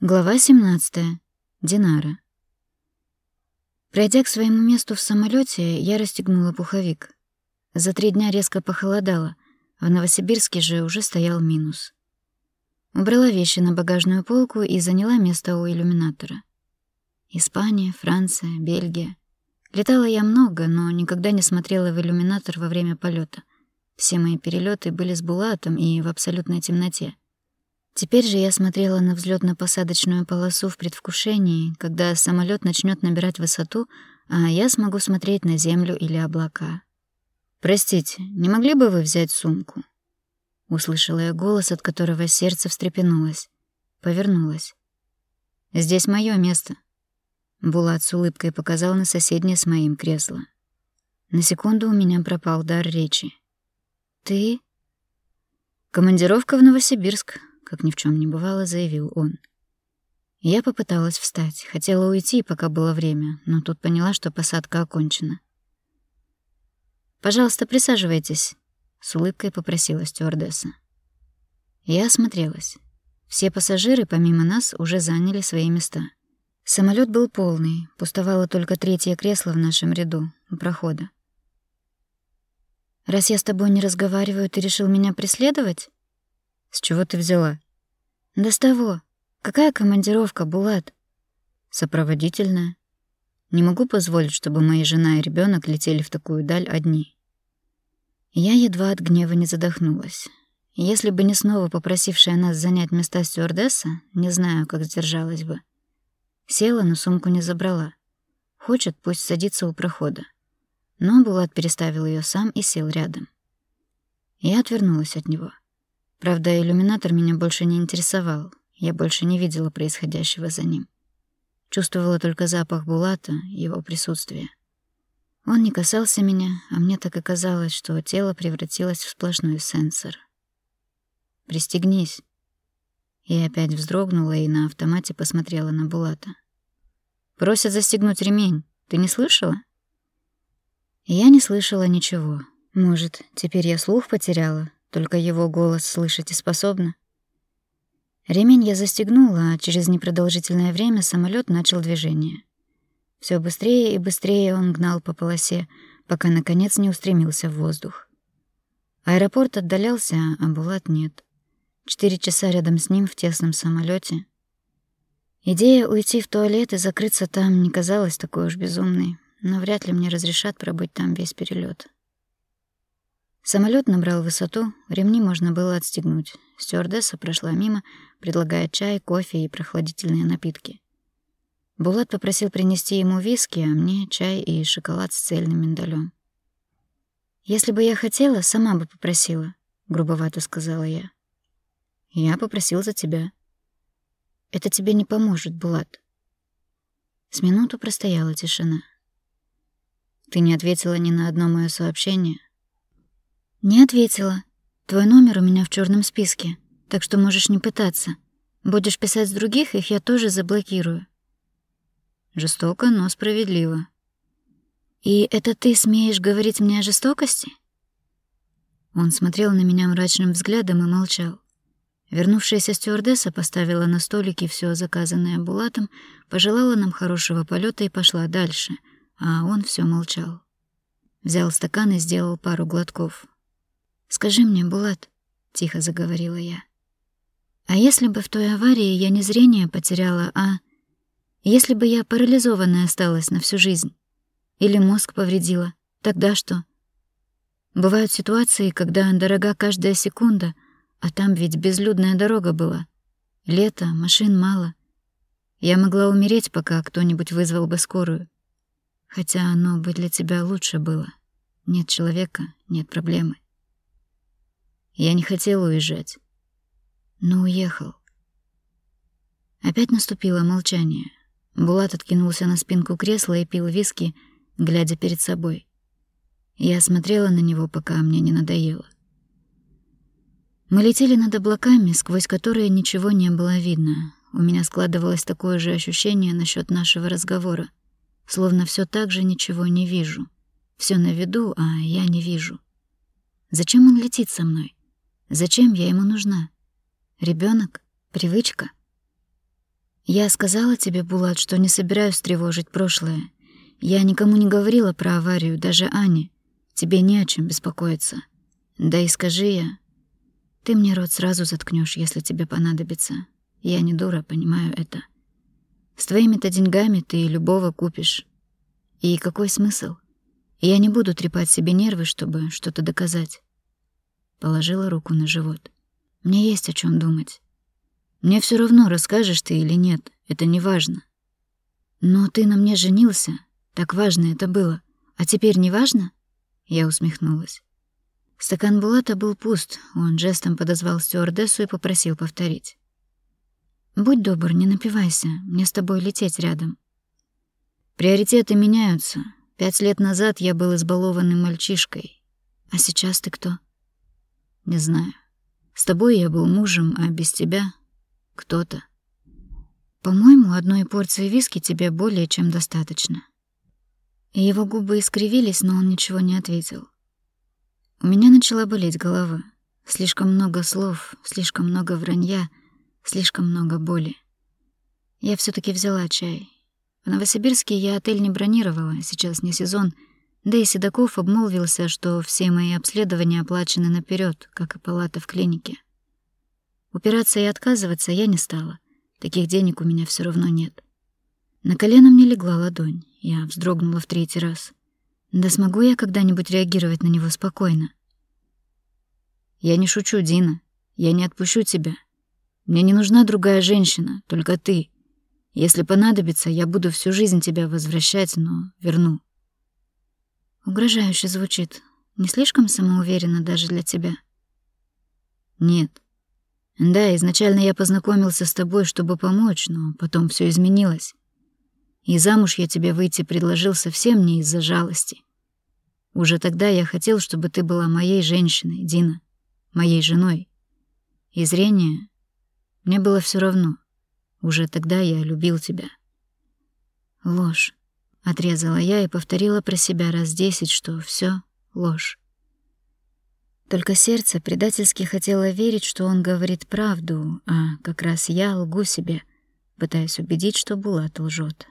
Глава 17. Динара. Пройдя к своему месту в самолете, я расстегнула пуховик. За три дня резко похолодало, в Новосибирске же уже стоял минус. Убрала вещи на багажную полку и заняла место у иллюминатора. Испания, Франция, Бельгия. Летала я много, но никогда не смотрела в иллюминатор во время полета. Все мои перелеты были с Булатом и в абсолютной темноте — Теперь же я смотрела на взлетно-посадочную полосу в предвкушении, когда самолет начнет набирать высоту, а я смогу смотреть на землю или облака. «Простите, не могли бы вы взять сумку?» Услышала я голос, от которого сердце встрепенулось. Повернулась. «Здесь мое место». Булат с улыбкой показал на соседнее с моим кресло. На секунду у меня пропал дар речи. «Ты?» «Командировка в Новосибирск», как ни в чем не бывало, заявил он. Я попыталась встать, хотела уйти, пока было время, но тут поняла, что посадка окончена. «Пожалуйста, присаживайтесь», — с улыбкой попросила стюардесса. Я осмотрелась. Все пассажиры, помимо нас, уже заняли свои места. Самолет был полный, пустовало только третье кресло в нашем ряду, у прохода. «Раз я с тобой не разговариваю, ты решил меня преследовать?» «С чего ты взяла?» «Да с того. Какая командировка, Булат?» «Сопроводительная. Не могу позволить, чтобы моя жена и ребенок летели в такую даль одни». Я едва от гнева не задохнулась. Если бы не снова попросившая нас занять места стюардесса, не знаю, как сдержалась бы. Села, но сумку не забрала. Хочет, пусть садится у прохода. Но Булат переставил ее сам и сел рядом. Я отвернулась от него. Правда, иллюминатор меня больше не интересовал. Я больше не видела происходящего за ним. Чувствовала только запах Булата, его присутствие. Он не касался меня, а мне так и казалось, что тело превратилось в сплошной сенсор. «Пристегнись». Я опять вздрогнула и на автомате посмотрела на Булата. «Просят застегнуть ремень. Ты не слышала?» Я не слышала ничего. Может, теперь я слух потеряла, только его голос слышать и способна. Ремень я застегнула, а через непродолжительное время самолет начал движение. Все быстрее и быстрее он гнал по полосе, пока наконец не устремился в воздух. Аэропорт отдалялся, а Булат нет. Четыре часа рядом с ним в тесном самолете. Идея уйти в туалет и закрыться там не казалась такой уж безумной, но вряд ли мне разрешат пробыть там весь перелет. Самолет набрал высоту, ремни можно было отстегнуть. Стюардесса прошла мимо, предлагая чай, кофе и прохладительные напитки. Булат попросил принести ему виски, а мне чай и шоколад с цельным миндалем. «Если бы я хотела, сама бы попросила», — грубовато сказала я. «Я попросил за тебя». «Это тебе не поможет, Булат». С минуту простояла тишина. «Ты не ответила ни на одно мое сообщение?» «Не ответила. Твой номер у меня в черном списке, так что можешь не пытаться. Будешь писать с других, их я тоже заблокирую». Жестоко, но справедливо. «И это ты смеешь говорить мне о жестокости?» Он смотрел на меня мрачным взглядом и молчал. Вернувшаяся стюардесса поставила на столике все заказанное Булатом, пожелала нам хорошего полета и пошла дальше, а он все молчал. Взял стакан и сделал пару глотков. «Скажи мне, Булат», — тихо заговорила я, «а если бы в той аварии я не зрение потеряла, а... Если бы я парализованная осталась на всю жизнь? Или мозг повредила? Тогда что?» Бывают ситуации, когда дорога каждая секунда, а там ведь безлюдная дорога была. Лето, машин мало. Я могла умереть, пока кто-нибудь вызвал бы скорую. Хотя оно бы для тебя лучше было. Нет человека, нет проблемы. Я не хотел уезжать. Но уехал. Опять наступило молчание. Булат откинулся на спинку кресла и пил виски, глядя перед собой. Я смотрела на него, пока мне не надоело. Мы летели над облаками, сквозь которые ничего не было видно. У меня складывалось такое же ощущение насчет нашего разговора, словно все так же ничего не вижу. Все на виду, а я не вижу. Зачем он летит со мной? Зачем я ему нужна? Ребенок? Привычка? Я сказала тебе, Булат, что не собираюсь тревожить прошлое. Я никому не говорила про аварию, даже Ане. Тебе не о чем беспокоиться. Да и скажи я. Ты мне рот сразу заткнешь, если тебе понадобится. Я не дура, понимаю это. С твоими-то деньгами ты любого купишь. И какой смысл? Я не буду трепать себе нервы, чтобы что-то доказать. Положила руку на живот. Мне есть о чем думать. Мне все равно, расскажешь ты или нет, это не важно. Но ты на мне женился, так важно это было. А теперь не важно? Я усмехнулась. Стакан Булата был пуст, он жестом подозвал стюардессу и попросил повторить. «Будь добр, не напивайся, мне с тобой лететь рядом». «Приоритеты меняются. Пять лет назад я был избалованным мальчишкой. А сейчас ты кто?» «Не знаю. С тобой я был мужем, а без тебя кто-то. По-моему, одной порции виски тебе более чем достаточно. Его губы искривились, но он ничего не ответил. У меня начала болеть голова. Слишком много слов, слишком много вранья, слишком много боли. Я все таки взяла чай. В Новосибирске я отель не бронировала, сейчас не сезон, да и Седоков обмолвился, что все мои обследования оплачены наперед, как и палата в клинике. Упираться и отказываться я не стала. Таких денег у меня все равно нет. На колено мне легла ладонь. Я вздрогнула в третий раз. Да смогу я когда-нибудь реагировать на него спокойно? Я не шучу, Дина. Я не отпущу тебя. Мне не нужна другая женщина, только ты. Если понадобится, я буду всю жизнь тебя возвращать, но верну. Угрожающе звучит. Не слишком самоуверенно даже для тебя? Нет. Да, изначально я познакомился с тобой, чтобы помочь, но потом все изменилось. И замуж я тебе выйти предложил совсем не из-за жалости. Уже тогда я хотел, чтобы ты была моей женщиной, Дина, моей женой. И зрение мне было все равно. Уже тогда я любил тебя. Ложь. Отрезала я и повторила про себя раз десять, что все ложь. Только сердце предательски хотело верить, что он говорит правду, а как раз я лгу себе, пытаясь убедить, что Булат лжет.